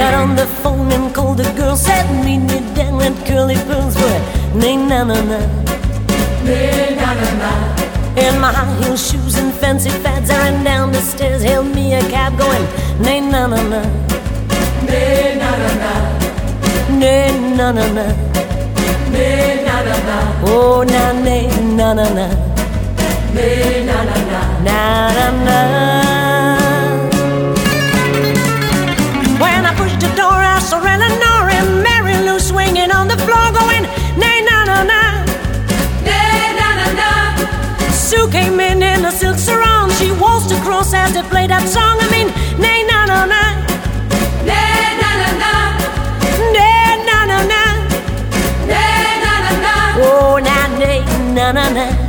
on the phone and called the girl, said, Meet me down at Curly Pearls for nay na na na. Nay na na na. In my high heel shoes and fancy fads, I ran down the stairs, hailed me a cab going, nay na na na. Nay na na na. Nay na na na. Nay na na na. Oh na nay na na na. Sue in in a silk sarong. She waltzed across as they played that song. I mean, nay na na na. Nay na na na. Nay na na na. Nay na na na. Oh, na nay na na na.